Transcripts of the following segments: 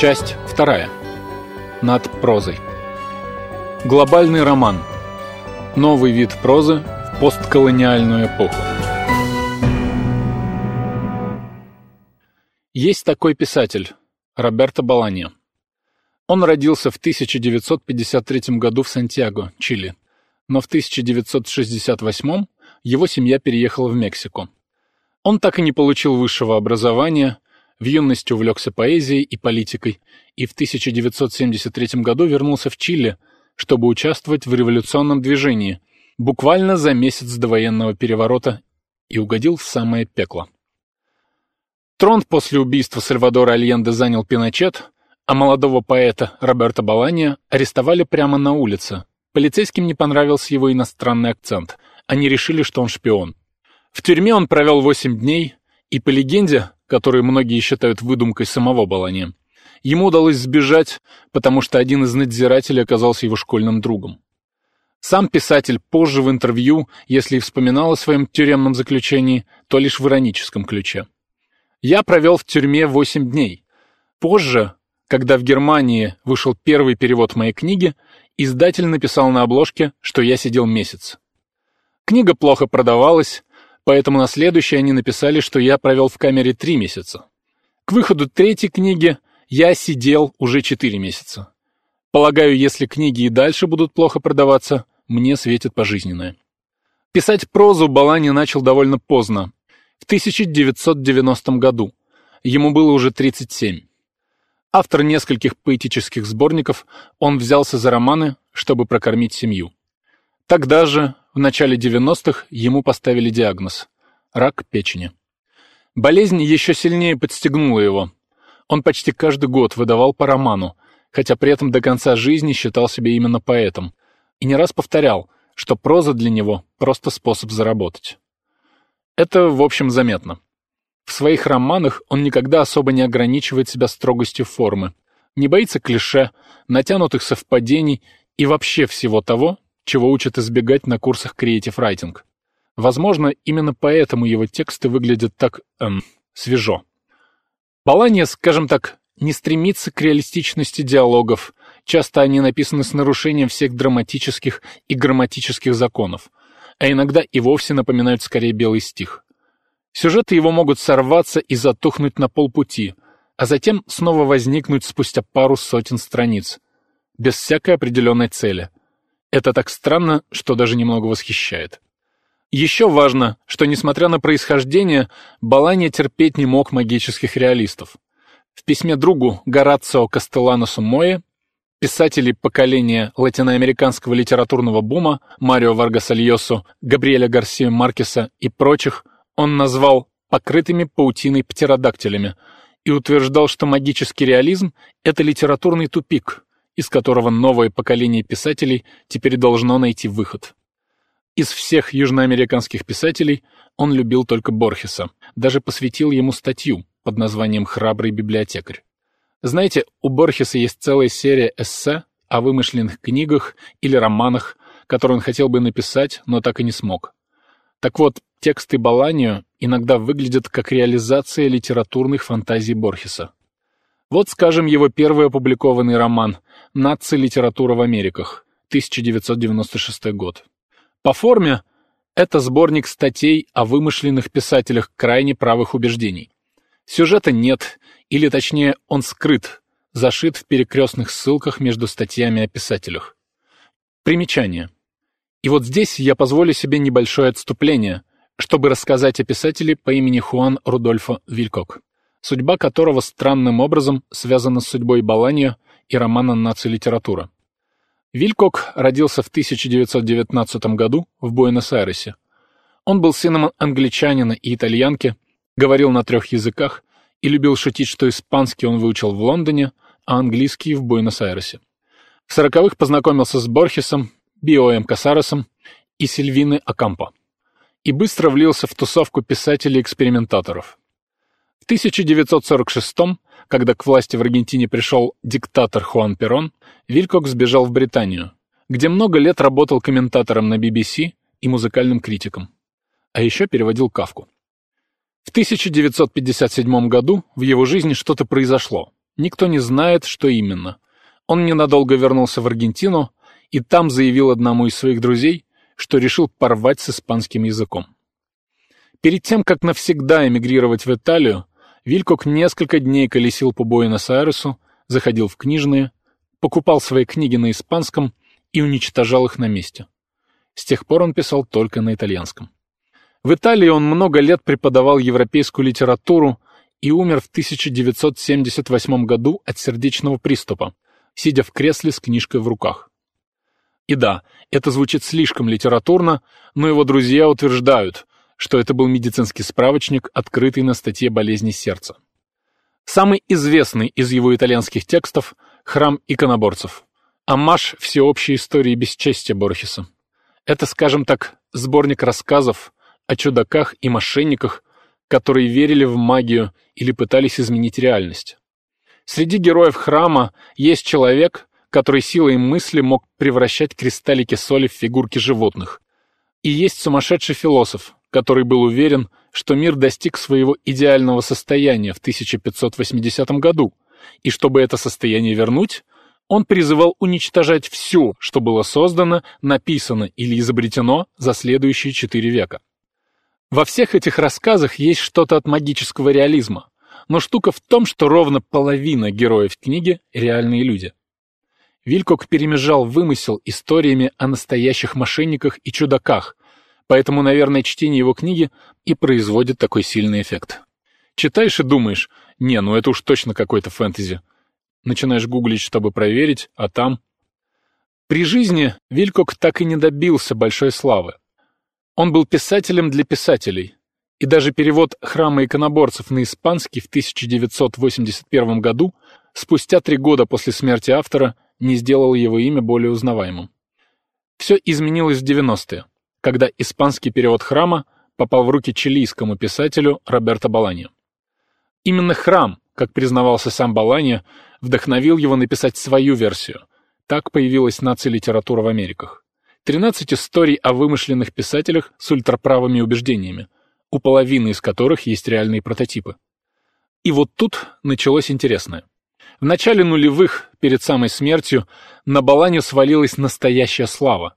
Часть вторая. Над прозой. Глобальный роман. Новый вид прозы в постколониальную эпоху. Есть такой писатель Роберто Баланьо. Он родился в 1953 году в Сантьяго, Чили, но в 1968 его семья переехала в Мексику. Он так и не получил высшего образования, в юности увлекся поэзией и политикой и в 1973 году вернулся в Чили, чтобы участвовать в революционном движении, буквально за месяц до военного переворота, и угодил в самое пекло. Трон после убийства Сальвадора Альенде занял Пиночет, а молодого поэта Роберто Баланья арестовали прямо на улице. Полицейским не понравился его иностранный акцент. Они решили, что он шпион. В тюрьме он провел 8 дней, и по легенде, которую многие считают выдумкой самого Баланья, ему удалось сбежать, потому что один из надзирателей оказался его школьным другом. Сам писатель позже в интервью, если и вспоминал о своем тюремном заключении, то лишь в ироническом ключе. «Я провел в тюрьме 8 дней. Позже, когда в Германии вышел первый перевод моей книги, издатель написал на обложке, что я сидел месяц. Книга плохо продавалась, поэтому на следующий они написали, что я провел в камере три месяца. К выходу третьей книги я сидел уже четыре месяца. Полагаю, если книги и дальше будут плохо продаваться, мне светит пожизненное. Писать прозу Балани начал довольно поздно, в 1990 году. Ему было уже 37. Автор нескольких поэтических сборников, он взялся за романы, чтобы прокормить семью. Тогда же, в начале 90-х ему поставили диагноз – рак печени. Болезнь еще сильнее подстегнула его. Он почти каждый год выдавал по роману, хотя при этом до конца жизни считал себя именно поэтом, и не раз повторял, что проза для него – просто способ заработать. Это, в общем, заметно. В своих романах он никогда особо не ограничивает себя строгостью формы, не боится клише, натянутых совпадений и вообще всего того, чего учат избегать на курсах Creative Writing. Возможно, именно поэтому его тексты выглядят так, эм, свежо. Баланья, скажем так, не стремится к реалистичности диалогов, часто они написаны с нарушением всех драматических и грамматических законов, а иногда и вовсе напоминают скорее белый стих. Сюжеты его могут сорваться и затухнуть на полпути, а затем снова возникнуть спустя пару сотен страниц, без всякой определенной цели – это так странно, что даже немного восхищает. Еще важно, что, несмотря на происхождение, Баланья терпеть не мог магических реалистов. В письме другу Горацио Кастелланосу Мое, писатели поколения латиноамериканского литературного бума Марио Варгаса Льосо, Габриэля Гарсио Маркеса и прочих, он назвал покрытыми паутиной птеродактилями и утверждал, что магический реализм — это литературный тупик, из которого новое поколение писателей теперь должно найти выход. Из всех южноамериканских писателей он любил только Борхеса, даже посвятил ему статью под названием «Храбрый библиотекарь». Знаете, у Борхеса есть целая серия эссе о вымышленных книгах или романах, которые он хотел бы написать, но так и не смог. Так вот, тексты Баланио иногда выглядят как реализация литературных фантазий Борхеса. Вот, скажем, его первый опубликованный роман «Наци-литература в Америках», 1996 год. По форме это сборник статей о вымышленных писателях крайне правых убеждений. Сюжета нет, или точнее он скрыт, зашит в перекрестных ссылках между статьями о писателях. Примечание. И вот здесь я позволю себе небольшое отступление, чтобы рассказать о писателе по имени Хуан Рудольфо Вилькок судьба которого странным образом связана с судьбой Баланьо и романа «Наци-литература». Вилькок родился в 1919 году в Буэнос-Айресе. Он был сыном англичанина и итальянки, говорил на трех языках и любил шутить, что испанский он выучил в Лондоне, а английский — в Буэнос-Айресе. В сороковых познакомился с Борхесом, Биоем Касаресом и Сильвиной Акампо и быстро влился в тусовку писателей-экспериментаторов. В 1946 когда к власти в Аргентине пришел диктатор Хуан Перон, Вилькок сбежал в Британию, где много лет работал комментатором на BBC и музыкальным критиком. А еще переводил Кавку. В 1957 году в его жизни что-то произошло, Никто не знает, что именно. Он ненадолго вернулся в Аргентину и там заявил одному из своих друзей, что решил порвать с испанским языком. Перед тем, как навсегда эмигрировать в Италию, Вилькок несколько дней колесил по Буэнос-Айресу, заходил в книжные, покупал свои книги на испанском и уничтожал их на месте. С тех пор он писал только на итальянском. В Италии он много лет преподавал европейскую литературу и умер в 1978 году от сердечного приступа, сидя в кресле с книжкой в руках. И да, это звучит слишком литературно, но его друзья утверждают, что это был медицинский справочник, открытый на статье болезни сердца. Самый известный из его итальянских текстов — «Храм иконоборцев», амаш всеобщей истории бесчестия Борхеса. Это, скажем так, сборник рассказов о чудаках и мошенниках, которые верили в магию или пытались изменить реальность. Среди героев храма есть человек, который силой мысли мог превращать кристаллики соли в фигурки животных. И есть сумасшедший философ, который был уверен, что мир достиг своего идеального состояния в 1580 году, и чтобы это состояние вернуть, он призывал уничтожать все, что было создано, написано или изобретено за следующие четыре века. Во всех этих рассказах есть что-то от магического реализма, но штука в том, что ровно половина героев книги — реальные люди. Вилькок перемежал вымысел историями о настоящих мошенниках и чудаках, Поэтому, наверное, чтение его книги и производит такой сильный эффект. Читаешь и думаешь, не, ну это уж точно какой-то фэнтези. Начинаешь гуглить, чтобы проверить, а там... При жизни Вилькок так и не добился большой славы. Он был писателем для писателей, и даже перевод «Храма иконоборцев» на испанский в 1981 году, спустя три года после смерти автора, не сделал его имя более узнаваемым. Все изменилось в 90-е когда испанский перевод храма попал в руки чилийскому писателю Роберто Балани. Именно храм, как признавался сам Балани, вдохновил его написать свою версию. Так появилась наци-литература в Америках. 13 историй о вымышленных писателях с ультраправыми убеждениями, у половины из которых есть реальные прототипы. И вот тут началось интересное. В начале нулевых, перед самой смертью, на Баланю свалилась настоящая слава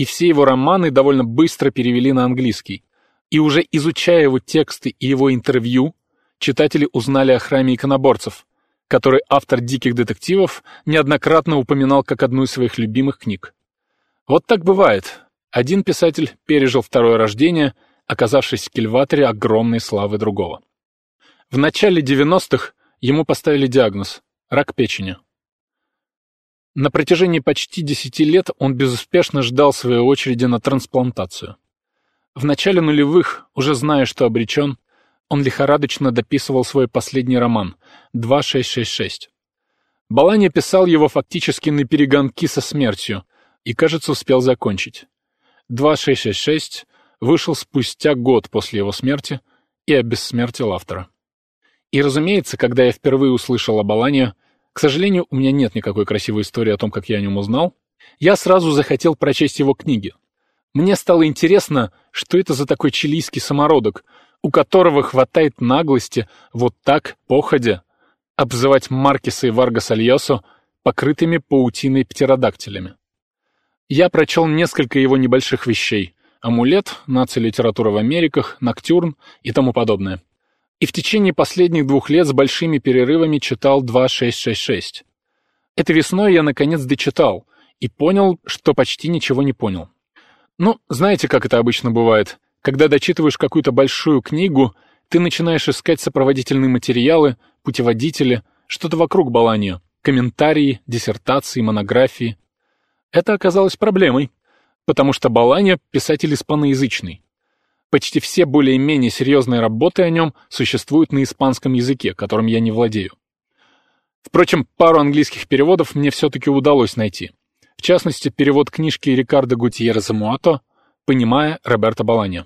и все его романы довольно быстро перевели на английский. И уже изучая его тексты и его интервью, читатели узнали о храме иконоборцев, который автор «Диких детективов» неоднократно упоминал как одну из своих любимых книг. Вот так бывает. Один писатель пережил второе рождение, оказавшись в кильваторе огромной славы другого. В начале 90-х ему поставили диагноз – рак печени. На протяжении почти десяти лет он безуспешно ждал своей очереди на трансплантацию. В начале нулевых, уже зная, что обречен, он лихорадочно дописывал свой последний роман «2666». Балани писал его фактически на перегонки со смертью и, кажется, успел закончить. «2666» вышел спустя год после его смерти и обессмертил автора. И, разумеется, когда я впервые услышал о Балане, к сожалению, у меня нет никакой красивой истории о том, как я о нем узнал. Я сразу захотел прочесть его книги. Мне стало интересно, что это за такой чилийский самородок, у которого хватает наглости вот так, походя, обзывать Маркеса и Варгаса Льосо покрытыми паутиной птеродактилями. Я прочел несколько его небольших вещей — «Амулет», «Нация-литература в Америках», «Ноктюрн» и тому подобное и в течение последних двух лет с большими перерывами читал 2666. Этой весной я наконец дочитал и понял, что почти ничего не понял. Ну, знаете, как это обычно бывает. Когда дочитываешь какую-то большую книгу, ты начинаешь искать сопроводительные материалы, путеводители, что-то вокруг Баланию, комментарии, диссертации, монографии. Это оказалось проблемой, потому что Балания — писатель испаноязычный. Почти все более-менее серьезные работы о нем существуют на испанском языке, которым я не владею. Впрочем, пару английских переводов мне все-таки удалось найти. В частности, перевод книжки Рикардо Гутьерреза Муато «Понимая Роберто Балани».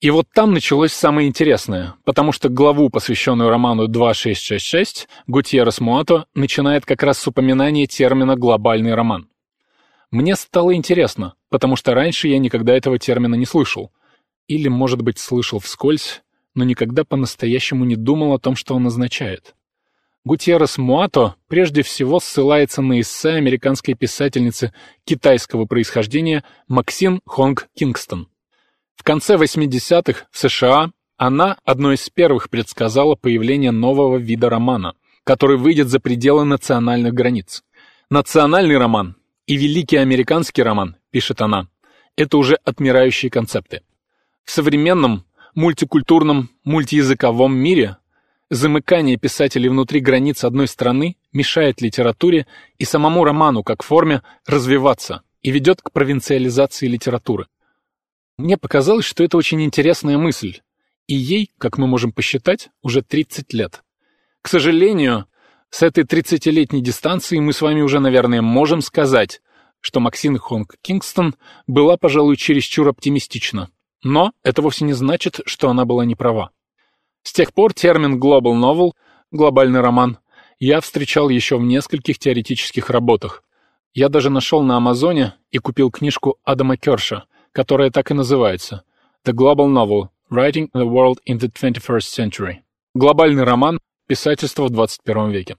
И вот там началось самое интересное, потому что главу, посвященную роману 2666, Гутьеррес Муато начинает как раз с упоминания термина «глобальный роман». Мне стало интересно, потому что раньше я никогда этого термина не слышал, или, может быть, слышал вскользь, но никогда по-настоящему не думал о том, что он означает. Гутьеррес Муато прежде всего ссылается на эссе американской писательницы китайского происхождения Максин Хонг Кингстон. В конце 80-х в США она одной из первых предсказала появление нового вида романа, который выйдет за пределы национальных границ. Национальный роман и великий американский роман, пишет она, это уже отмирающие концепты. В современном мультикультурном, мультиязыковом мире Замыкание писателей внутри границ одной страны мешает литературе и самому роману как форме развиваться и ведет к провинциализации литературы. Мне показалось, что это очень интересная мысль, и ей, как мы можем посчитать, уже 30 лет. К сожалению, с этой 30-летней дистанции мы с вами уже, наверное, можем сказать, что Максин Хонг Кингстон была, пожалуй, чересчур оптимистична. Но это вовсе не значит, что она была не права. С тех пор термин «global novel» — глобальный роман — я встречал еще в нескольких теоретических работах. Я даже нашел на Амазоне и купил книжку Адама Керша, которая так и называется «The Global Novel – Writing the World in the 21st Century» — глобальный роман писательства в 21 веке.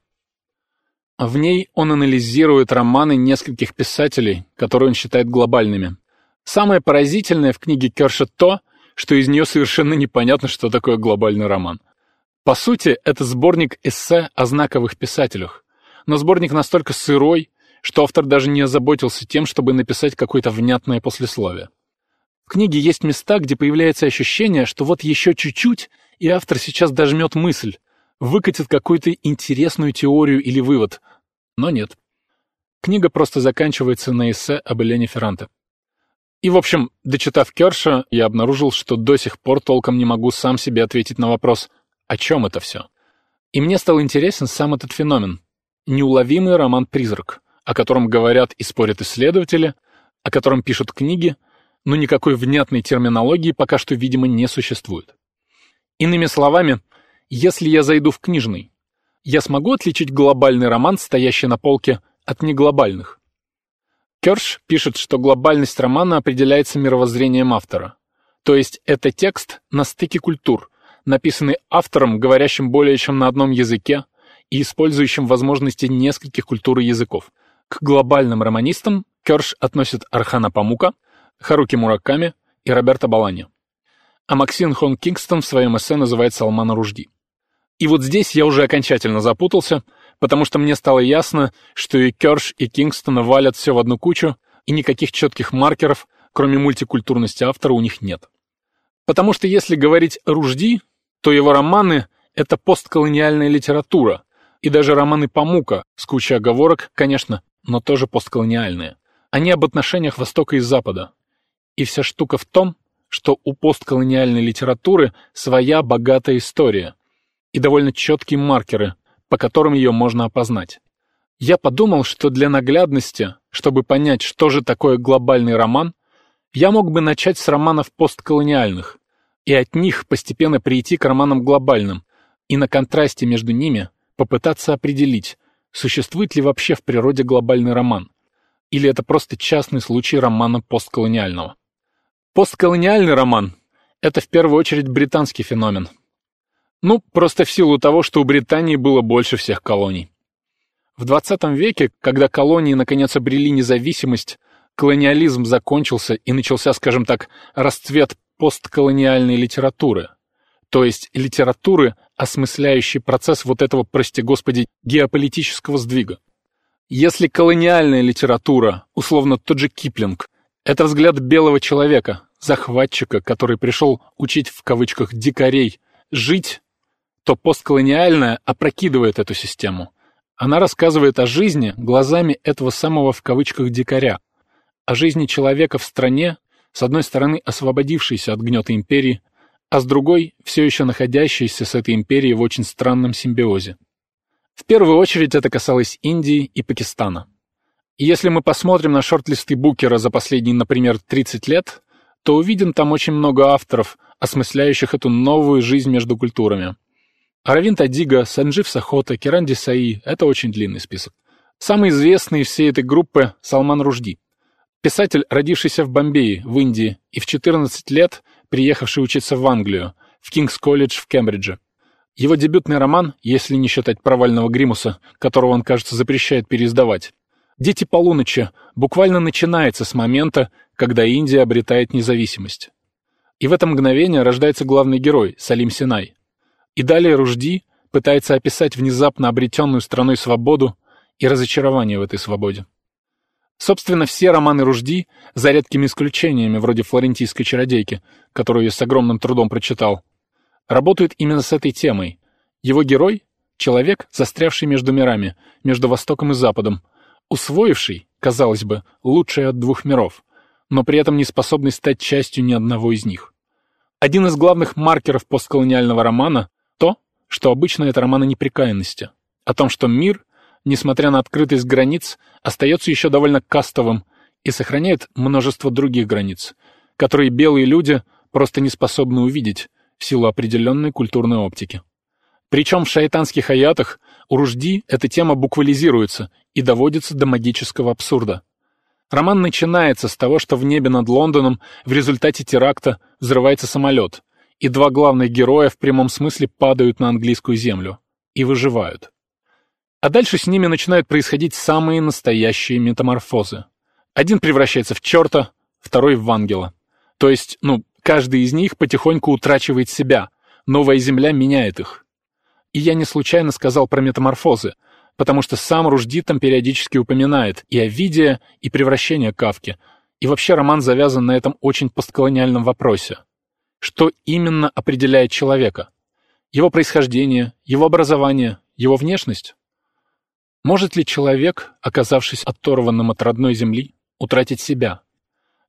В ней он анализирует романы нескольких писателей, которые он считает глобальными. Самое поразительное в книге Керша то, что из нее совершенно непонятно, что такое глобальный роман. По сути, это сборник эссе о знаковых писателях. Но сборник настолько сырой, что автор даже не озаботился тем, чтобы написать какое-то внятное послесловие. В книге есть места, где появляется ощущение, что вот еще чуть-чуть, и автор сейчас дожмет мысль, выкатит какую-то интересную теорию или вывод. Но нет. Книга просто заканчивается на эссе об Элене Ферранте. И, в общем, дочитав Керша, я обнаружил, что до сих пор толком не могу сам себе ответить на вопрос, о чем это все. И мне стал интересен сам этот феномен. Неуловимый роман-призрак, о котором говорят и спорят исследователи, о котором пишут книги, но никакой внятной терминологии пока что, видимо, не существует. Иными словами, если я зайду в книжный, я смогу отличить глобальный роман, стоящий на полке, от неглобальных? Керш пишет, что глобальность романа определяется мировоззрением автора. То есть это текст на стыке культур, написанный автором, говорящим более чем на одном языке и использующим возможности нескольких культур и языков. К глобальным романистам Керш относит Архана Памука, Харуки Мураками и Роберта Балани. А Максин Хон Кингстон в своем эссе называет Салмана Ружди. И вот здесь я уже окончательно запутался — потому что мне стало ясно, что и Кёрш, и Кингстон валят все в одну кучу, и никаких четких маркеров, кроме мультикультурности автора, у них нет. Потому что если говорить о Ружди, то его романы — это постколониальная литература, и даже романы Памука, с кучей оговорок, конечно, но тоже постколониальные. Они об отношениях Востока и Запада. И вся штука в том, что у постколониальной литературы своя богатая история и довольно четкие маркеры, по которым ее можно опознать. Я подумал, что для наглядности, чтобы понять, что же такое глобальный роман, я мог бы начать с романов постколониальных, и от них постепенно перейти к романам глобальным, и на контрасте между ними попытаться определить, существует ли вообще в природе глобальный роман, или это просто частный случай романа постколониального. Постколониальный роман — это в первую очередь британский феномен — ну, просто в силу того, что у Британии было больше всех колоний. В 20 веке, когда колонии наконец обрели независимость, колониализм закончился и начался, скажем так, расцвет постколониальной литературы. То есть литературы, осмысляющей процесс вот этого, прости господи, геополитического сдвига. Если колониальная литература, условно тот же Киплинг, это взгляд белого человека, захватчика, который пришел учить в кавычках «дикарей» жить то постколониальная опрокидывает эту систему. Она рассказывает о жизни глазами этого самого в кавычках «дикаря», о жизни человека в стране, с одной стороны освободившейся от гнета империи, а с другой все еще находящейся с этой империей в очень странном симбиозе. В первую очередь это касалось Индии и Пакистана. И если мы посмотрим на шорт-листы Букера за последние, например, 30 лет, то увидим там очень много авторов, осмысляющих эту новую жизнь между культурами. Аравинт Адига, Санджив Сахота, Киран Десаи — это очень длинный список. Самый известный из всей этой группы — Салман Ружди. Писатель, родившийся в Бомбее, в Индии, и в 14 лет приехавший учиться в Англию, в Кингс-колледж в Кембридже. Его дебютный роман, если не считать провального Гримуса, которого он, кажется, запрещает переиздавать, «Дети полуночи» буквально начинается с момента, когда Индия обретает независимость. И в это мгновение рождается главный герой, Салим Синай. И далее Ружди пытается описать внезапно обретенную страной свободу и разочарование в этой свободе. Собственно, все романы Ружди, за редкими исключениями, вроде «Флорентийской чародейки», которую я с огромным трудом прочитал, работают именно с этой темой. Его герой — человек, застрявший между мирами, между Востоком и Западом, усвоивший, казалось бы, лучшее от двух миров, но при этом не способный стать частью ни одного из них. Один из главных маркеров постколониального романа — что обычно это роман о неприкаянности, о том, что мир, несмотря на открытость границ, остается еще довольно кастовым и сохраняет множество других границ, которые белые люди просто не способны увидеть в силу определенной культурной оптики. Причем в шайтанских аятах у Ружди эта тема буквализируется и доводится до магического абсурда. Роман начинается с того, что в небе над Лондоном в результате теракта взрывается самолет, и два главных героя в прямом смысле падают на английскую землю и выживают. А дальше с ними начинают происходить самые настоящие метаморфозы. Один превращается в черта, второй в ангела. То есть, ну, каждый из них потихоньку утрачивает себя, новая земля меняет их. И я не случайно сказал про метаморфозы, потому что сам Ружди там периодически упоминает и о виде, и превращение Кавки, и вообще роман завязан на этом очень постколониальном вопросе. Что именно определяет человека? Его происхождение, его образование, его внешность? Может ли человек, оказавшись оторванным от родной земли, утратить себя?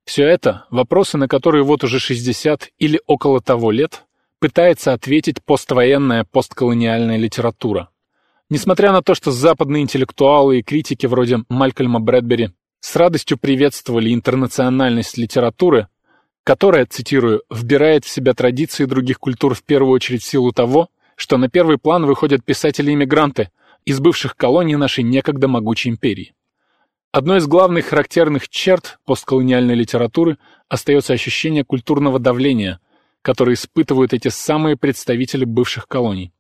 Все это — вопросы, на которые вот уже 60 или около того лет пытается ответить поствоенная постколониальная литература. Несмотря на то, что западные интеллектуалы и критики вроде Малькольма Брэдбери с радостью приветствовали интернациональность литературы, которая, цитирую, «вбирает в себя традиции других культур в первую очередь в силу того, что на первый план выходят писатели-иммигранты из бывших колоний нашей некогда могучей империи». Одной из главных характерных черт постколониальной литературы остается ощущение культурного давления, которое испытывают эти самые представители бывших колоний,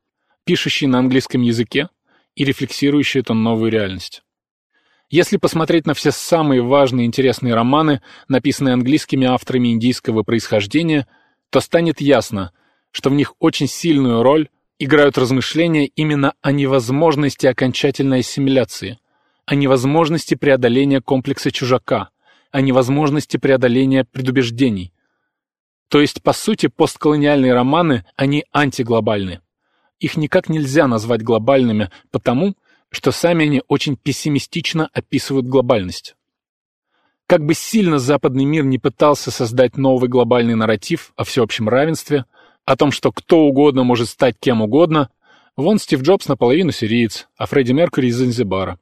пишущие на английском языке и рефлексирующие эту новую реальность. Если посмотреть на все самые важные и интересные романы, написанные английскими авторами индийского происхождения, то станет ясно, что в них очень сильную роль играют размышления именно о невозможности окончательной ассимиляции, о невозможности преодоления комплекса чужака, о невозможности преодоления предубеждений, то есть, по сути, постколониальные романы, они антиглобальны. Их никак нельзя назвать глобальными, потому что сами они очень пессимистично описывают глобальность. Как бы сильно западный мир не пытался создать новый глобальный нарратив о всеобщем равенстве, о том, что кто угодно может стать кем угодно, вон Стив Джобс наполовину сириец, а Фредди Меркьюри из Занзибара.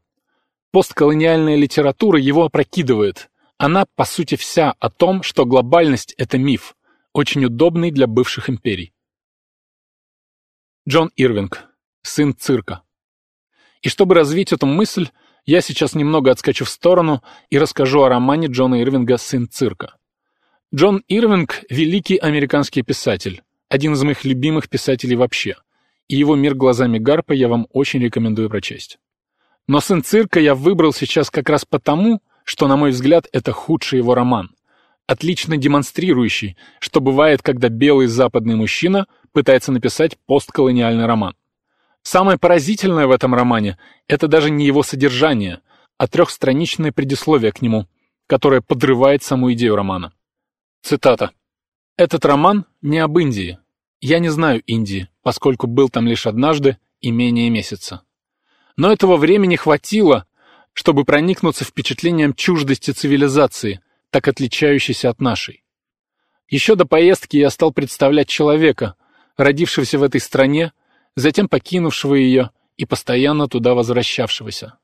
Постколониальная литература его опрокидывает. Она, по сути, вся о том, что глобальность — это миф, очень удобный для бывших империй. Джон Ирвинг. Сын цирка. И чтобы развить эту мысль, я сейчас немного отскочу в сторону и расскажу о романе Джона Ирвинга «Сын цирка». Джон Ирвинг — великий американский писатель, один из моих любимых писателей вообще, и его «Мир глазами Гарпа» я вам очень рекомендую прочесть. Но «Сын цирка» я выбрал сейчас как раз потому, что, на мой взгляд, это худший его роман — отлично демонстрирующий, что бывает, когда белый западный мужчина пытается написать постколониальный роман. Самое поразительное в этом романе — это даже не его содержание, а трехстраничное предисловие к нему, которое подрывает саму идею романа. Цитата. «Этот роман не об Индии. Я не знаю Индии, поскольку был там лишь однажды и менее месяца. Но этого времени хватило, чтобы проникнуться впечатлением чуждости цивилизации — так отличающейся от нашей. Еще до поездки я стал представлять человека, родившегося в этой стране, затем покинувшего ее и постоянно туда возвращавшегося.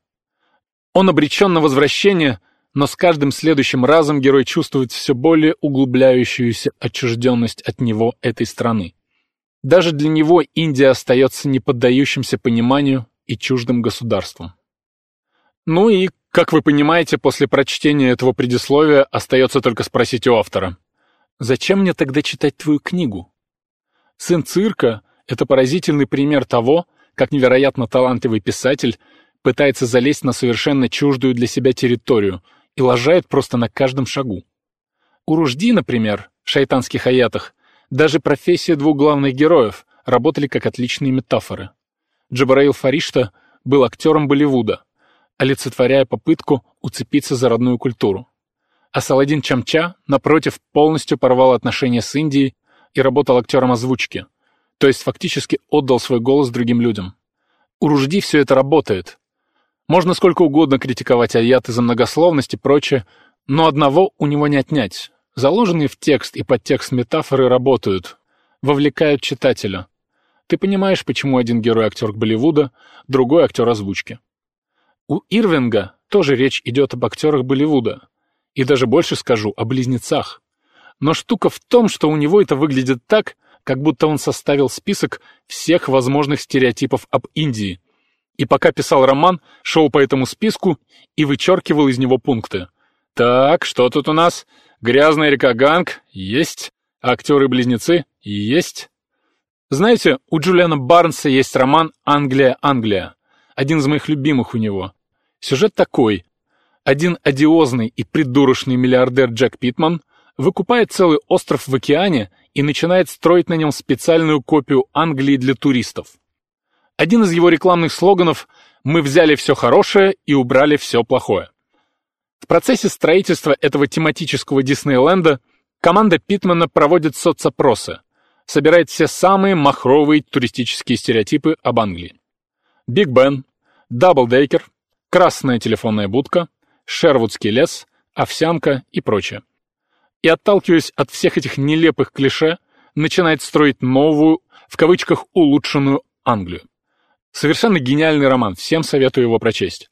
Он обречен на возвращение, но с каждым следующим разом герой чувствует все более углубляющуюся отчужденность от него этой страны. Даже для него Индия остается неподдающимся пониманию и чуждым государством. Ну и, как вы понимаете, после прочтения этого предисловия остается только спросить у автора. «Зачем мне тогда читать твою книгу?» «Сын цирка» — это поразительный пример того, как невероятно талантливый писатель пытается залезть на совершенно чуждую для себя территорию и лажает просто на каждом шагу. У Ружди, например, в шайтанских аятах, даже профессия двух главных героев работали как отличные метафоры. Джабраил Фаришта был актером Болливуда, олицетворяя попытку уцепиться за родную культуру. А Саладин Чамча, напротив, полностью порвал отношения с Индией и работал актером озвучки, то есть фактически отдал свой голос другим людям. У Ружди все это работает. Можно сколько угодно критиковать аяты за многословность и прочее, но одного у него не отнять. Заложенные в текст и подтекст метафоры работают, вовлекают читателя. Ты понимаешь, почему один герой актер Болливуда, другой актер озвучки. У Ирвинга тоже речь идет об актерах Болливуда. И даже больше скажу, о близнецах. Но штука в том, что у него это выглядит так, как будто он составил список всех возможных стереотипов об Индии. И пока писал роман, шел по этому списку и вычеркивал из него пункты. Так, что тут у нас? Грязная река Ганг? Есть. Актеры-близнецы? Есть. Знаете, у Джулиана Барнса есть роман «Англия, Англия». Один из моих любимых у него. Сюжет такой. Один одиозный и придурочный миллиардер Джек Питман выкупает целый остров в океане и начинает строить на нем специальную копию Англии для туристов. Один из его рекламных слоганов «Мы взяли все хорошее и убрали все плохое». В процессе строительства этого тематического Диснейленда команда Питмана проводит соцопросы, собирает все самые махровые туристические стереотипы об Англии. Биг Бен, Даблдеккер, Красная телефонная будка, Шервудский лес, Овсянка и прочее и, отталкиваясь от всех этих нелепых клише, начинает строить новую, в кавычках, улучшенную Англию. Совершенно гениальный роман, всем советую его прочесть.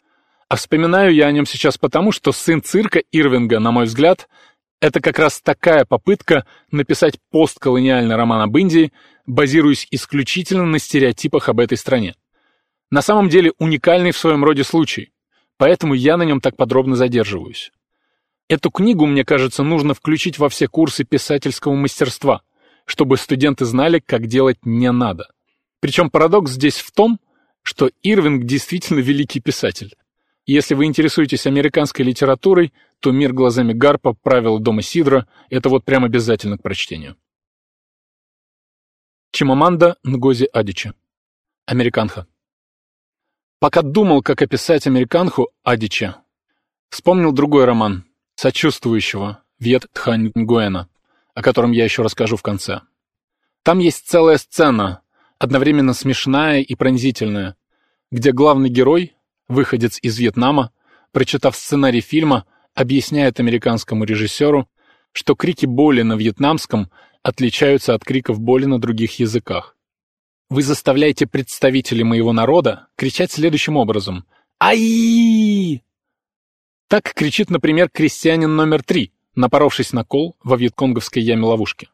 А вспоминаю я о нем сейчас потому, что «Сын цирка» Ирвинга, на мой взгляд, это как раз такая попытка написать постколониальный роман об Индии, базируясь исключительно на стереотипах об этой стране. На самом деле уникальный в своем роде случай, поэтому я на нем так подробно задерживаюсь. Эту книгу, мне кажется, нужно включить во все курсы писательского мастерства, чтобы студенты знали, как делать не надо. Причем парадокс здесь в том, что Ирвинг действительно великий писатель. Если вы интересуетесь американской литературой, то «Мир глазами Гарпа», «Правила дома Сидра» — это вот прям обязательно к прочтению. Чимаманда Нгози Адичи. Американха. Пока думал, как описать американху Адича, вспомнил другой роман сочувствующего Вьет Тхань Нгуэна, о котором я еще расскажу в конце. Там есть целая сцена, одновременно смешная и пронзительная, где главный герой, выходец из Вьетнама, прочитав сценарий фильма, объясняет американскому режиссеру, что крики боли на вьетнамском отличаются от криков боли на других языках. Вы заставляете представителей моего народа кричать следующим образом «Ай!» Так кричит, например, крестьянин номер три, напоровшись на кол во вьетконговской яме-ловушке.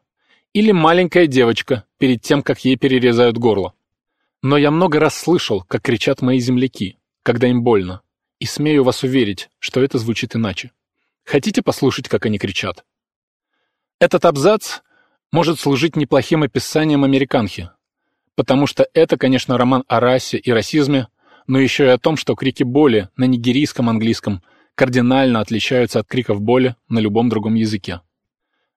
Или маленькая девочка, перед тем, как ей перерезают горло. Но я много раз слышал, как кричат мои земляки, когда им больно, и смею вас уверить, что это звучит иначе. Хотите послушать, как они кричат? Этот абзац может служить неплохим описанием американхи, потому что это, конечно, роман о расе и расизме, но еще и о том, что крики боли на нигерийском английском кардинально отличаются от криков боли на любом другом языке.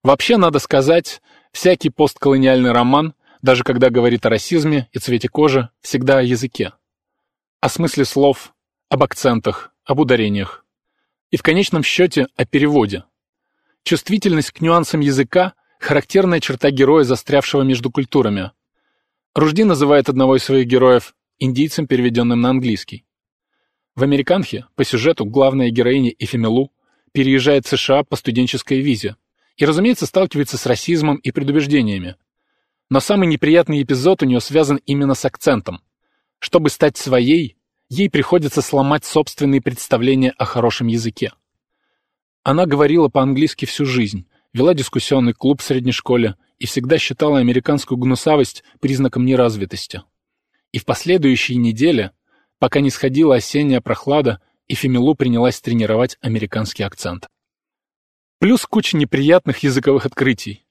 Вообще, надо сказать, всякий постколониальный роман, даже когда говорит о расизме и цвете кожи, всегда о языке. О смысле слов, об акцентах, об ударениях. И в конечном счете о переводе. Чувствительность к нюансам языка – характерная черта героя, застрявшего между культурами. Ружди называет одного из своих героев индийцем, переведенным на английский. В «Американхе» по сюжету главная героиня Эфемелу переезжает в США по студенческой визе и, разумеется, сталкивается с расизмом и предубеждениями. Но самый неприятный эпизод у нее связан именно с акцентом. Чтобы стать своей, ей приходится сломать собственные представления о хорошем языке. Она говорила по-английски всю жизнь, вела дискуссионный клуб в средней школе и всегда считала американскую гнусавость признаком неразвитости. И в последующие недели Пока не сходила осенняя прохлада, и Фемилу принялась тренировать американский акцент. Плюс куча неприятных языковых открытий.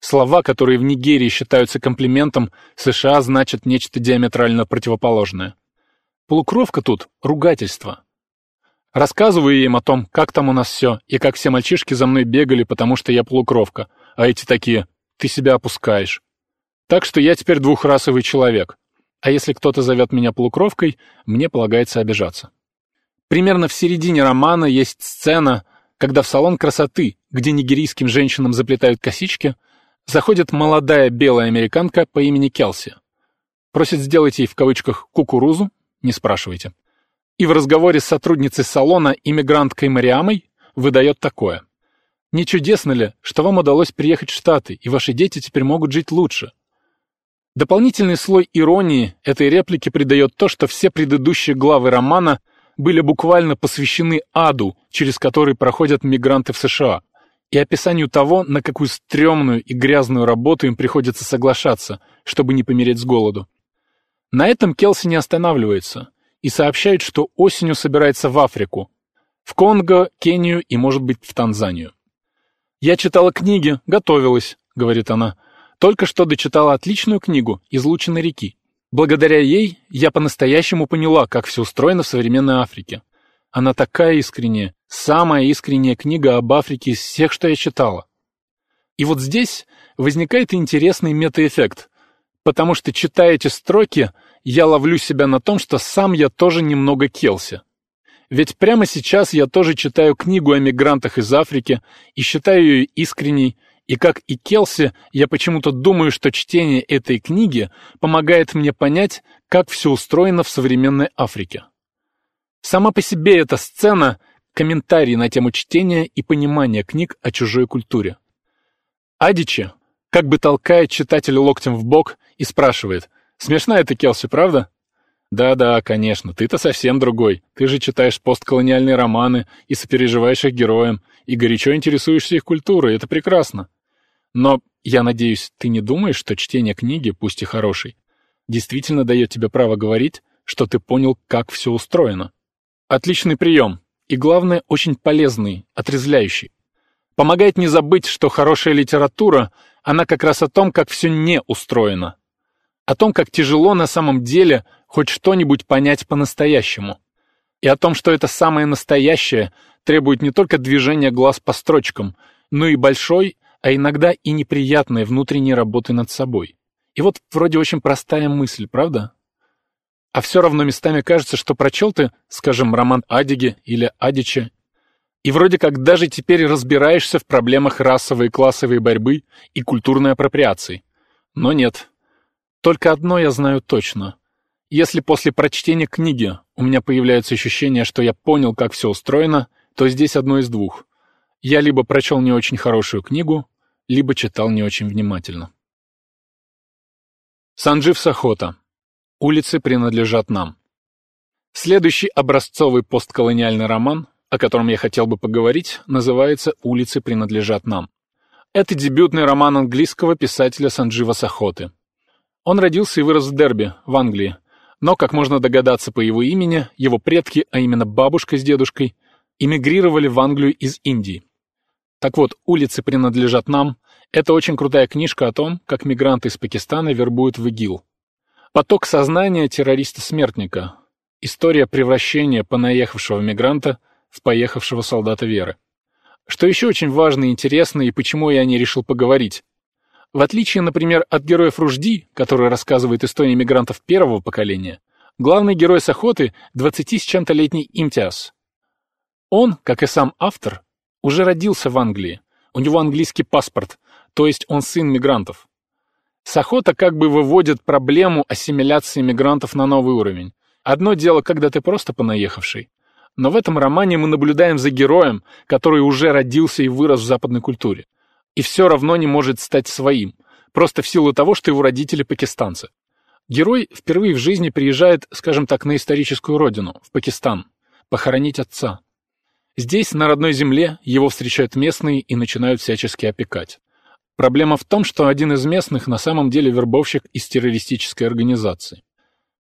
Слова, которые в Нигерии считаются комплиментом, США значат нечто диаметрально противоположное. Полукровка тут — ругательство. Рассказываю им о том, как там у нас все, и как все мальчишки за мной бегали, потому что я полукровка, а эти такие «ты себя опускаешь». Так что я теперь двухрасовый человек. А если кто-то зовет меня полукровкой, мне полагается обижаться. Примерно в середине романа есть сцена, когда в салон красоты, где нигерийским женщинам заплетают косички, заходит молодая белая американка по имени Келси. Просит сделать ей в кавычках «кукурузу», не спрашивайте. И в разговоре с сотрудницей салона, иммигранткой Мариамой, выдает такое. «Не чудесно ли, что вам удалось приехать в Штаты, и ваши дети теперь могут жить лучше?» Дополнительный слой иронии этой реплики придает то, что все предыдущие главы романа были буквально посвящены аду, через который проходят мигранты в США, и описанию того, на какую стрёмную и грязную работу им приходится соглашаться, чтобы не помереть с голоду. На этом Келси не останавливается и сообщает, что осенью собирается в Африку, в Конго, Кению и, может быть, в Танзанию. «Я читала книги, готовилась», — говорит она, только что дочитала отличную книгу «Излучины реки». Благодаря ей я по-настоящему поняла, как все устроено в современной Африке. Она такая искренняя, самая искренняя книга об Африке из всех, что я читала. И вот здесь возникает интересный метаэффект, потому что, читая эти строки, я ловлю себя на том, что сам я тоже немного келся. Ведь прямо сейчас я тоже читаю книгу о мигрантах из Африки и считаю ее искренней, и как и Келси, я почему-то думаю, что чтение этой книги помогает мне понять, как все устроено в современной Африке. Сама по себе эта сцена — комментарий на тему чтения и понимания книг о чужой культуре. Адичи как бы толкает читателя локтем в бок и спрашивает, «Смешная ты, Келси, правда?» «Да-да, конечно, ты-то совсем другой. Ты же читаешь постколониальные романы и сопереживаешь их героям, и горячо интересуешься их культурой, это прекрасно. Но, я надеюсь, ты не думаешь, что чтение книги, пусть и хорошей, действительно дает тебе право говорить, что ты понял, как все устроено. Отличный прием. И главное, очень полезный, отрезвляющий. Помогает не забыть, что хорошая литература, она как раз о том, как все не устроено. О том, как тяжело на самом деле хоть что-нибудь понять по-настоящему. И о том, что это самое настоящее требует не только движения глаз по строчкам, но и большой а иногда и неприятной внутренней работы над собой. И вот вроде очень простая мысль, правда? А все равно местами кажется, что прочел ты, скажем, роман Адиги или Адича, и вроде как даже теперь разбираешься в проблемах расовой и классовой борьбы и культурной апроприации. Но нет. Только одно я знаю точно. Если после прочтения книги у меня появляется ощущение, что я понял, как все устроено, то здесь одно из двух. Я либо прочел не очень хорошую книгу, либо читал не очень внимательно. Санджив Сахота. Улицы принадлежат нам. Следующий образцовый постколониальный роман, о котором я хотел бы поговорить, называется «Улицы принадлежат нам». Это дебютный роман английского писателя Санджива Сахоты. Он родился и вырос в Дерби, в Англии, но, как можно догадаться по его имени, его предки, а именно бабушка с дедушкой, эмигрировали в Англию из Индии. Так вот, улицы принадлежат нам. Это очень крутая книжка о том, как мигранты из Пакистана вербуют в ИГИЛ. Поток сознания террориста-смертника. История превращения понаехавшего мигранта в поехавшего солдата веры. Что еще очень важно и интересно, и почему я не решил поговорить. В отличие, например, от героев Ружди, который рассказывает истории мигрантов первого поколения, главный герой с охоты — 20 с чем-то летний Имтиаз. Он, как и сам автор, уже родился в Англии. У него английский паспорт, то есть он сын мигрантов. Сахота как бы выводит проблему ассимиляции мигрантов на новый уровень. Одно дело, когда ты просто понаехавший. Но в этом романе мы наблюдаем за героем, который уже родился и вырос в западной культуре. И все равно не может стать своим, просто в силу того, что его родители пакистанцы. Герой впервые в жизни приезжает, скажем так, на историческую родину, в Пакистан, похоронить отца. Здесь, на родной земле, его встречают местные и начинают всячески опекать. Проблема в том, что один из местных на самом деле вербовщик из террористической организации.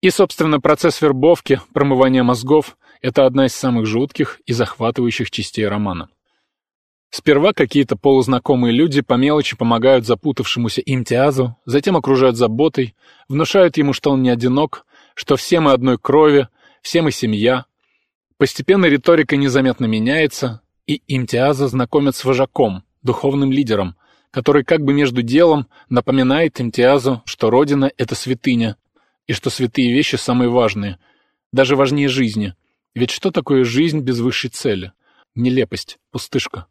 И, собственно, процесс вербовки, промывания мозгов – это одна из самых жутких и захватывающих частей романа. Сперва какие-то полузнакомые люди по мелочи помогают запутавшемуся имтиазу, затем окружают заботой, внушают ему, что он не одинок, что все мы одной крови, все мы семья. Постепенно риторика незаметно меняется, и имтиаза знакомят с вожаком, духовным лидером, который как бы между делом напоминает имтиазу, что Родина — это святыня, и что святые вещи самые важные, даже важнее жизни. Ведь что такое жизнь без высшей цели? Нелепость, пустышка.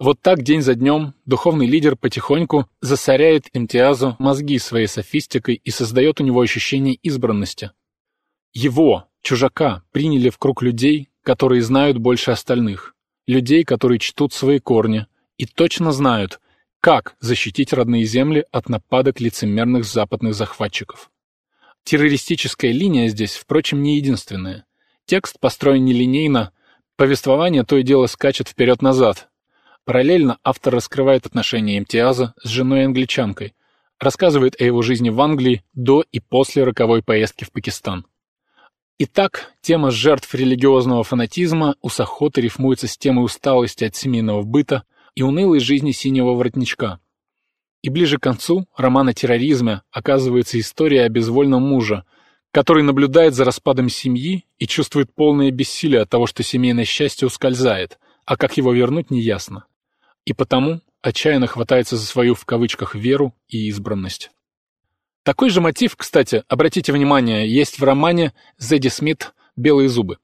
Вот так день за днем духовный лидер потихоньку засоряет Имтиазу мозги своей софистикой и создает у него ощущение избранности. Его, чужака, приняли в круг людей, которые знают больше остальных, людей, которые чтут свои корни и точно знают, как защитить родные земли от нападок лицемерных западных захватчиков. Террористическая линия здесь, впрочем, не единственная. Текст построен нелинейно, повествование то и дело скачет вперед-назад, Параллельно автор раскрывает отношения Имтиаза с женой-англичанкой, рассказывает о его жизни в Англии до и после роковой поездки в Пакистан. Итак, тема жертв религиозного фанатизма у Сахота рифмуется с темой усталости от семейного быта и унылой жизни синего воротничка. И ближе к концу романа о терроризме оказывается история о безвольном муже, который наблюдает за распадом семьи и чувствует полное бессилие от того, что семейное счастье ускользает, а как его вернуть неясно и потому отчаянно хватается за свою в кавычках веру и избранность. Такой же мотив, кстати, обратите внимание, есть в романе Зэдди Смит «Белые зубы».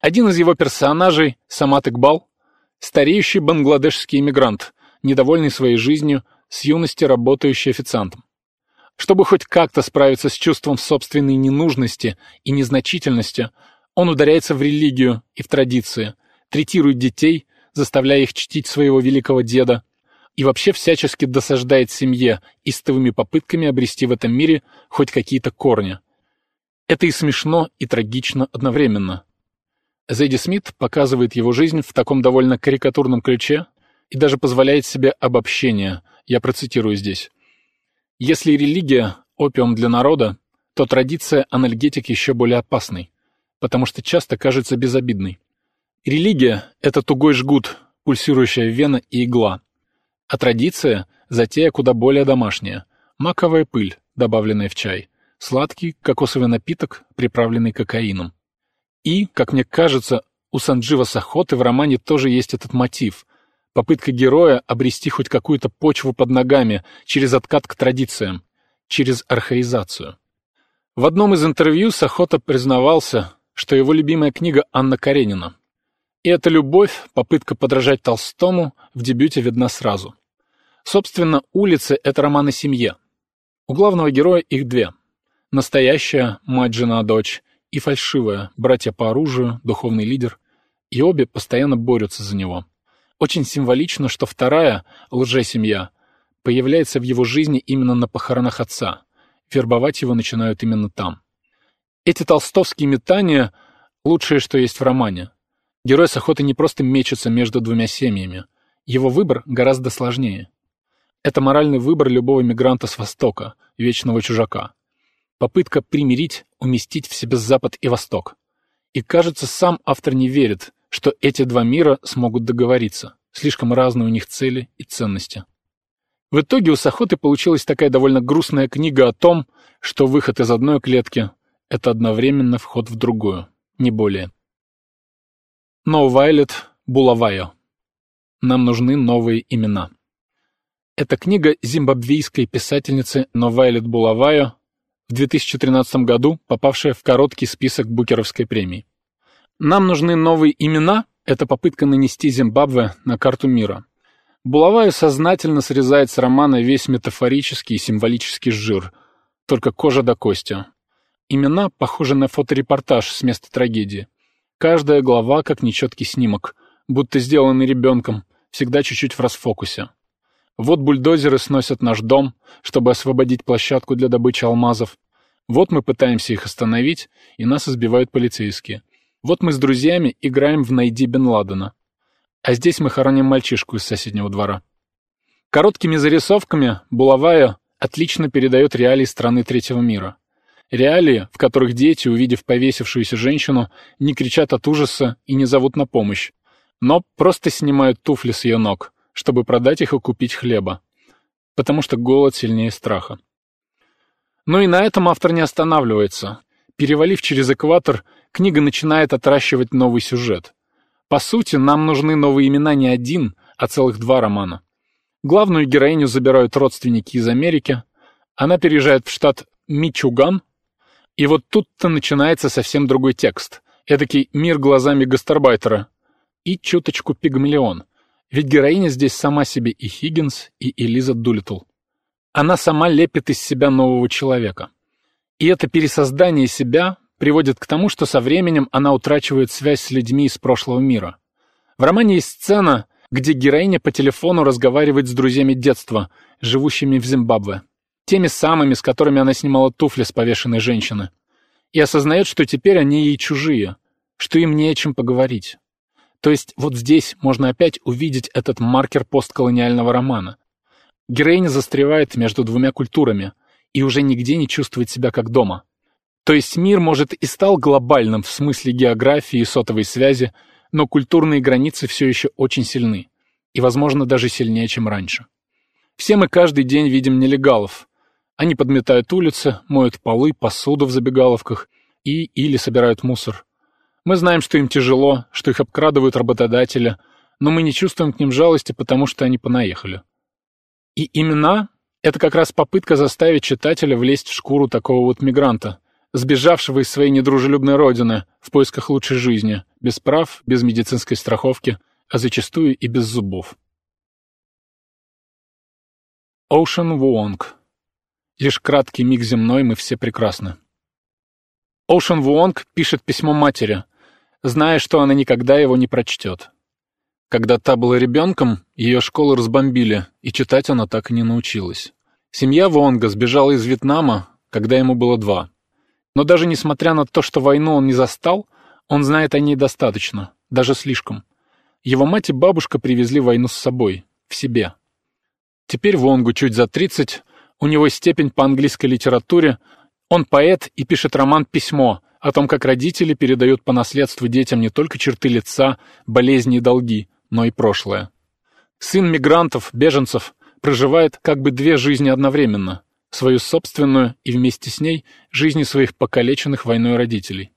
Один из его персонажей, Самат Игбал, стареющий бангладешский иммигрант, недовольный своей жизнью, с юности работающий официантом. Чтобы хоть как-то справиться с чувством собственной ненужности и незначительности, он ударяется в религию и в традиции, третирует детей, заставляя их чтить своего великого деда, и вообще всячески досаждает семье истовыми попытками обрести в этом мире хоть какие-то корни. Это и смешно, и трагично одновременно. Зэдди Смит показывает его жизнь в таком довольно карикатурном ключе и даже позволяет себе обобщение, я процитирую здесь. Если религия – опиум для народа, то традиция анальгетик еще более опасной, потому что часто кажется безобидной. Религия — это тугой жгут, пульсирующая вена и игла. А традиция — затея куда более домашняя. Маковая пыль, добавленная в чай. Сладкий кокосовый напиток, приправленный кокаином. И, как мне кажется, у Санджива Сахоты в романе тоже есть этот мотив. Попытка героя обрести хоть какую-то почву под ногами через откат к традициям, через архаизацию. В одном из интервью Сахота признавался, что его любимая книга Анна Каренина. И эта любовь, попытка подражать Толстому, в дебюте видна сразу. Собственно, «Улицы» — это роман о семье. У главного героя их две. Настоящая, мать, жена, дочь, и фальшивая, братья по оружию, духовный лидер. И обе постоянно борются за него. Очень символично, что вторая, лже-семья, появляется в его жизни именно на похоронах отца. Вербовать его начинают именно там. Эти толстовские метания — лучшее, что есть в романе. Герой с охоты не просто мечется между двумя семьями. Его выбор гораздо сложнее. Это моральный выбор любого мигранта с Востока, вечного чужака. Попытка примирить, уместить в себе Запад и Восток. И, кажется, сам автор не верит, что эти два мира смогут договориться. Слишком разные у них цели и ценности. В итоге у Сахоты получилась такая довольно грустная книга о том, что выход из одной клетки — это одновременно вход в другую, не более. No Violet Булавайо. Нам нужны новые имена. Это книга зимбабвийской писательницы Новайлет Булавайо в 2013 году, попавшая в короткий список Букеровской премии. Нам нужны новые имена – это попытка нанести Зимбабве на карту мира. Булавайо сознательно срезает с романа весь метафорический и символический жир, только кожа до кости. Имена похожи на фоторепортаж с места трагедии. Каждая глава как нечеткий снимок, будто сделанный ребенком, всегда чуть-чуть в расфокусе. Вот бульдозеры сносят наш дом, чтобы освободить площадку для добычи алмазов. Вот мы пытаемся их остановить, и нас избивают полицейские. Вот мы с друзьями играем в «Найди Бен Ладена». А здесь мы хороним мальчишку из соседнего двора. Короткими зарисовками Булавая отлично передает реалии страны третьего мира. Реалии, в которых дети, увидев повесившуюся женщину, не кричат от ужаса и не зовут на помощь, но просто снимают туфли с ее ног, чтобы продать их и купить хлеба. Потому что голод сильнее страха. Но и на этом автор не останавливается. Перевалив через экватор, книга начинает отращивать новый сюжет. По сути, нам нужны новые имена не один, а целых два романа. Главную героиню забирают родственники из Америки. Она переезжает в штат Мичуган. И вот тут-то начинается совсем другой текст. Эдакий мир глазами гастарбайтера. И чуточку пигмалион. Ведь героиня здесь сама себе и Хиггинс, и Элиза Дулитл. Она сама лепит из себя нового человека. И это пересоздание себя приводит к тому, что со временем она утрачивает связь с людьми из прошлого мира. В романе есть сцена, где героиня по телефону разговаривает с друзьями детства, живущими в Зимбабве. Теми самыми, с которыми она снимала туфли с повешенной женщины. И осознает, что теперь они ей чужие, что им не о чем поговорить. То есть вот здесь можно опять увидеть этот маркер постколониального романа. Героиня застревает между двумя культурами и уже нигде не чувствует себя как дома. То есть мир, может, и стал глобальным в смысле географии и сотовой связи, но культурные границы все еще очень сильны. И, возможно, даже сильнее, чем раньше. Все мы каждый день видим нелегалов. Они подметают улицы, моют полы, посуду в забегаловках и или собирают мусор. Мы знаем, что им тяжело, что их обкрадывают работодатели, но мы не чувствуем к ним жалости, потому что они понаехали. И имена — это как раз попытка заставить читателя влезть в шкуру такого вот мигранта, сбежавшего из своей недружелюбной родины в поисках лучшей жизни, без прав, без медицинской страховки, а зачастую и без зубов. Оушен Вуонг. Лишь краткий миг земной мы все прекрасны. Оушен Вуонг пишет письмо матери, зная, что она никогда его не прочтет. Когда та была ребенком, ее школу разбомбили, и читать она так и не научилась. Семья Вонга сбежала из Вьетнама, когда ему было два. Но даже несмотря на то, что войну он не застал, он знает о ней достаточно, даже слишком. Его мать и бабушка привезли войну с собой, в себе. Теперь Вонгу чуть за 30, у него степень по английской литературе, он поэт и пишет роман «Письмо», о том, как родители передают по наследству детям не только черты лица, болезни и долги, но и прошлое. Сын мигрантов, беженцев, проживает как бы две жизни одновременно свою собственную и вместе с ней жизни своих покалеченных войной родителей.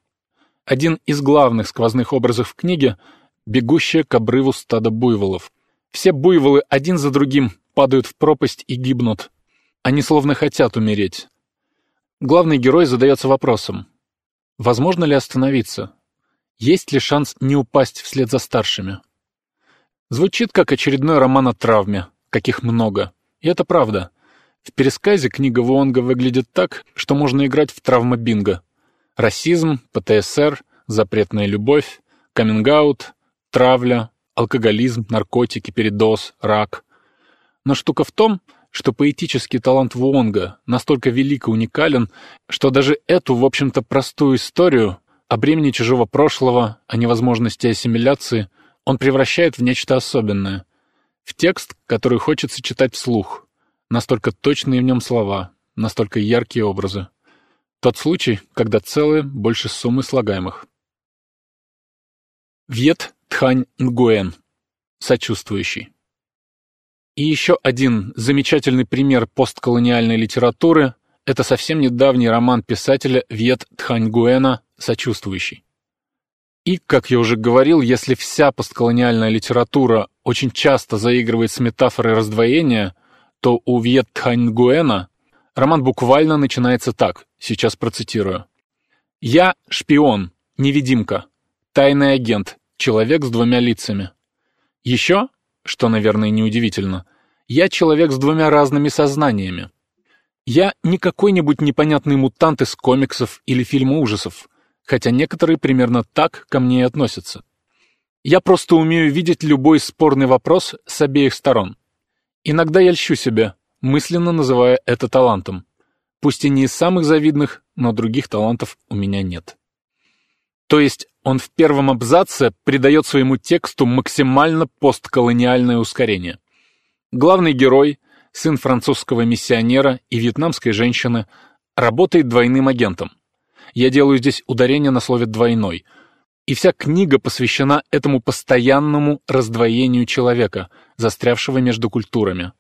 Один из главных сквозных образов в книге — бегущее к обрыву стадо буйволов. Все буйволы один за другим падают в пропасть и гибнут. Они словно хотят умереть. Главный герой задается вопросом. Возможно ли остановиться? Есть ли шанс не упасть вслед за старшими? Звучит как очередной роман о травме, каких много. И это правда. В пересказе книга Вонга выглядит так, что можно играть в травма-бинго. Расизм, ПТСР, запретная любовь, каминг-аут, травля, алкоголизм, наркотики, передоз, рак. Но штука в том, что поэтический талант Вонга настолько велик и уникален, что даже эту, в общем-то, простую историю о бремени чужого прошлого, о невозможности ассимиляции он превращает в нечто особенное, в текст, который хочется читать вслух, Настолько точные в нем слова, настолько яркие образы. Тот случай, когда целые больше суммы слагаемых. Вьет Тхань Нгуэн. Сочувствующий. И еще один замечательный пример постколониальной литературы – это совсем недавний роман писателя Вьет Тхань Гуэна «Сочувствующий». И, как я уже говорил, если вся постколониальная литература очень часто заигрывает с метафорой раздвоения – то у Вьет Тханьгуэна роман буквально начинается так, сейчас процитирую. «Я шпион, невидимка, тайный агент, человек с двумя лицами. Еще, что, наверное, неудивительно, я человек с двумя разными сознаниями. Я не какой-нибудь непонятный мутант из комиксов или фильма ужасов, хотя некоторые примерно так ко мне и относятся. Я просто умею видеть любой спорный вопрос с обеих сторон. Иногда я льщу себя, мысленно называя это талантом. Пусть и не из самых завидных, но других талантов у меня нет. То есть он в первом абзаце придает своему тексту максимально постколониальное ускорение. Главный герой, сын французского миссионера и вьетнамской женщины, работает двойным агентом. Я делаю здесь ударение на слове «двойной». И вся книга посвящена этому постоянному раздвоению человека, застрявшего между культурами.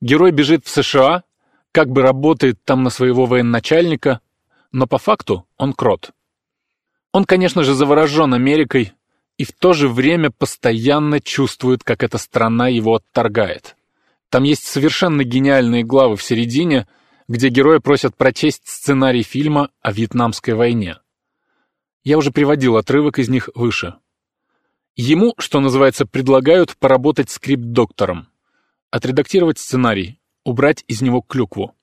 Герой бежит в США, как бы работает там на своего военачальника, но по факту он крот. Он, конечно же, заворожен Америкой и в то же время постоянно чувствует, как эта страна его отторгает. Там есть совершенно гениальные главы в середине, где героя просят прочесть сценарий фильма о Вьетнамской войне. Я уже приводил отрывок из них выше. Ему, что называется, предлагают поработать скрипт-доктором, отредактировать сценарий, убрать из него клюкву.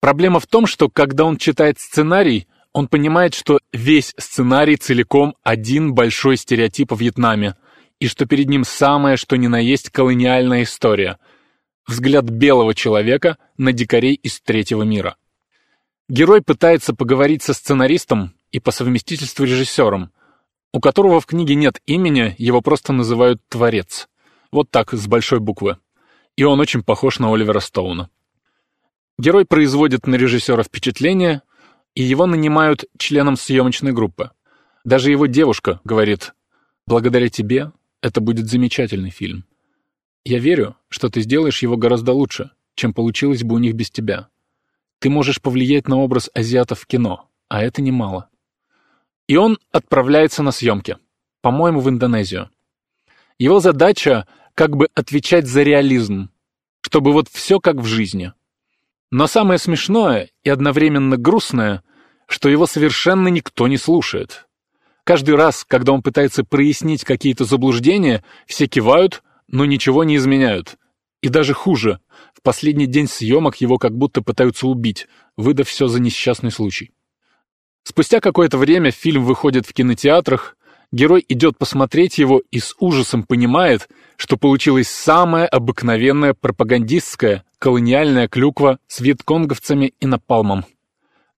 Проблема в том, что когда он читает сценарий, он понимает, что весь сценарий целиком один большой стереотип о Вьетнаме, и что перед ним самое, что ни на есть, колониальная история. Взгляд белого человека на дикарей из третьего мира. Герой пытается поговорить со сценаристом, и по совместительству режиссером, у которого в книге нет имени, его просто называют «творец». Вот так, с большой буквы. И он очень похож на Оливера Стоуна. Герой производит на режиссера впечатление, и его нанимают членом съемочной группы. Даже его девушка говорит, «Благодаря тебе это будет замечательный фильм. Я верю, что ты сделаешь его гораздо лучше, чем получилось бы у них без тебя. Ты можешь повлиять на образ азиатов в кино, а это немало. И он отправляется на съемки, по-моему, в Индонезию. Его задача как бы отвечать за реализм, чтобы вот все как в жизни. Но самое смешное и одновременно грустное, что его совершенно никто не слушает. Каждый раз, когда он пытается прояснить какие-то заблуждения, все кивают, но ничего не изменяют. И даже хуже, в последний день съемок его как будто пытаются убить, выдав все за несчастный случай. Спустя какое-то время фильм выходит в кинотеатрах, герой идет посмотреть его и с ужасом понимает, что получилась самая обыкновенная пропагандистская колониальная клюква с вьетконговцами и напалмом.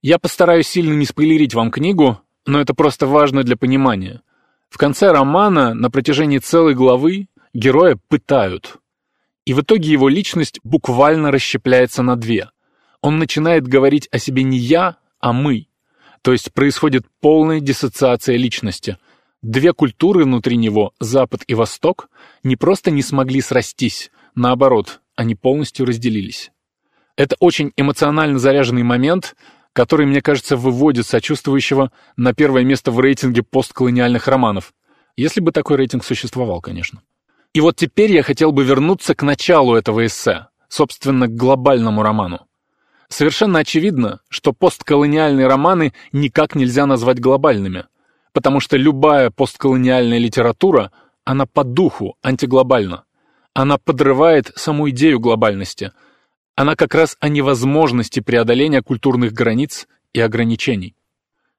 Я постараюсь сильно не спойлерить вам книгу, но это просто важно для понимания. В конце романа на протяжении целой главы героя пытают. И в итоге его личность буквально расщепляется на две. Он начинает говорить о себе не «я», а «мы». То есть происходит полная диссоциация личности. Две культуры внутри него, Запад и Восток, не просто не смогли срастись, наоборот, они полностью разделились. Это очень эмоционально заряженный момент, который, мне кажется, выводит сочувствующего на первое место в рейтинге постколониальных романов. Если бы такой рейтинг существовал, конечно. И вот теперь я хотел бы вернуться к началу этого эссе, собственно, к глобальному роману. Совершенно очевидно, что постколониальные романы никак нельзя назвать глобальными, потому что любая постколониальная литература, она по духу антиглобальна. Она подрывает саму идею глобальности. Она как раз о невозможности преодоления культурных границ и ограничений.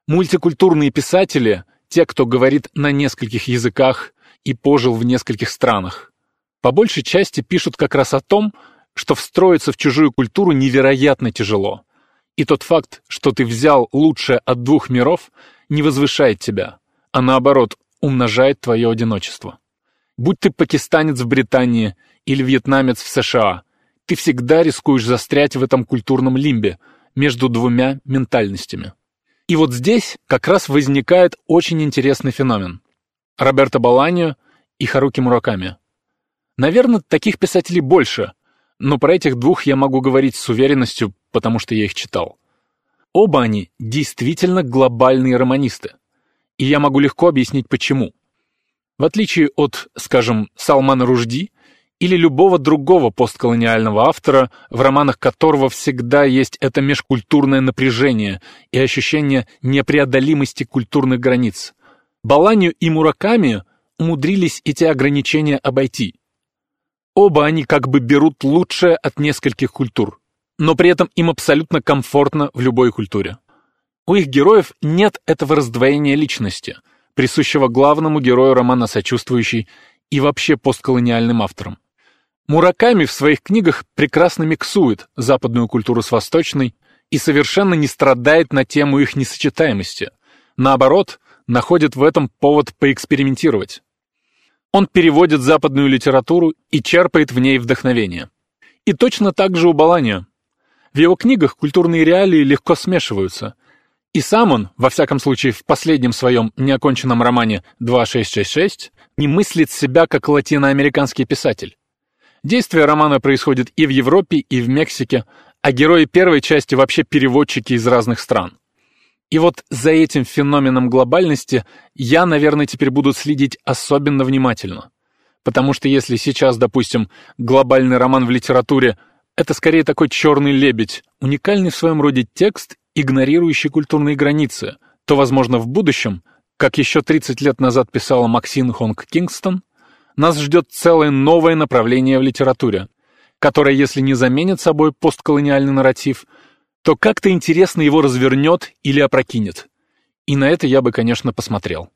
Мультикультурные писатели — те, кто говорит на нескольких языках и пожил в нескольких странах. По большей части пишут как раз о том, что встроиться в чужую культуру невероятно тяжело. И тот факт, что ты взял лучшее от двух миров, не возвышает тебя, а наоборот, умножает твое одиночество. Будь ты пакистанец в Британии или вьетнамец в США, ты всегда рискуешь застрять в этом культурном лимбе между двумя ментальностями. И вот здесь как раз возникает очень интересный феномен. Роберто Баланьо и Харуки Мураками. Наверное, таких писателей больше, но про этих двух я могу говорить с уверенностью, потому что я их читал. Оба они действительно глобальные романисты. И я могу легко объяснить почему. В отличие от, скажем, Салмана Ружди или любого другого постколониального автора, в романах которого всегда есть это межкультурное напряжение и ощущение непреодолимости культурных границ, Баланию и Мураками умудрились эти ограничения обойти. Оба они как бы берут лучшее от нескольких культур, но при этом им абсолютно комфортно в любой культуре. У их героев нет этого раздвоения личности, присущего главному герою романа «Сочувствующий» и вообще постколониальным авторам. Мураками в своих книгах прекрасно миксует западную культуру с восточной и совершенно не страдает на тему их несочетаемости. Наоборот, находит в этом повод поэкспериментировать. Он переводит западную литературу и черпает в ней вдохновение. И точно так же у Балания. В его книгах культурные реалии легко смешиваются. И сам он, во всяком случае в последнем своем неоконченном романе «2666», не мыслит себя как латиноамериканский писатель. Действие романа происходит и в Европе, и в Мексике, а герои первой части вообще переводчики из разных стран. И вот за этим феноменом глобальности я, наверное, теперь буду следить особенно внимательно. Потому что если сейчас, допустим, глобальный роман в литературе — это скорее такой черный лебедь, уникальный в своем роде текст, игнорирующий культурные границы, то, возможно, в будущем, как еще 30 лет назад писала Максин Хонг Кингстон, нас ждет целое новое направление в литературе, которое, если не заменит собой постколониальный нарратив, то как-то интересно его развернет или опрокинет. И на это я бы, конечно, посмотрел.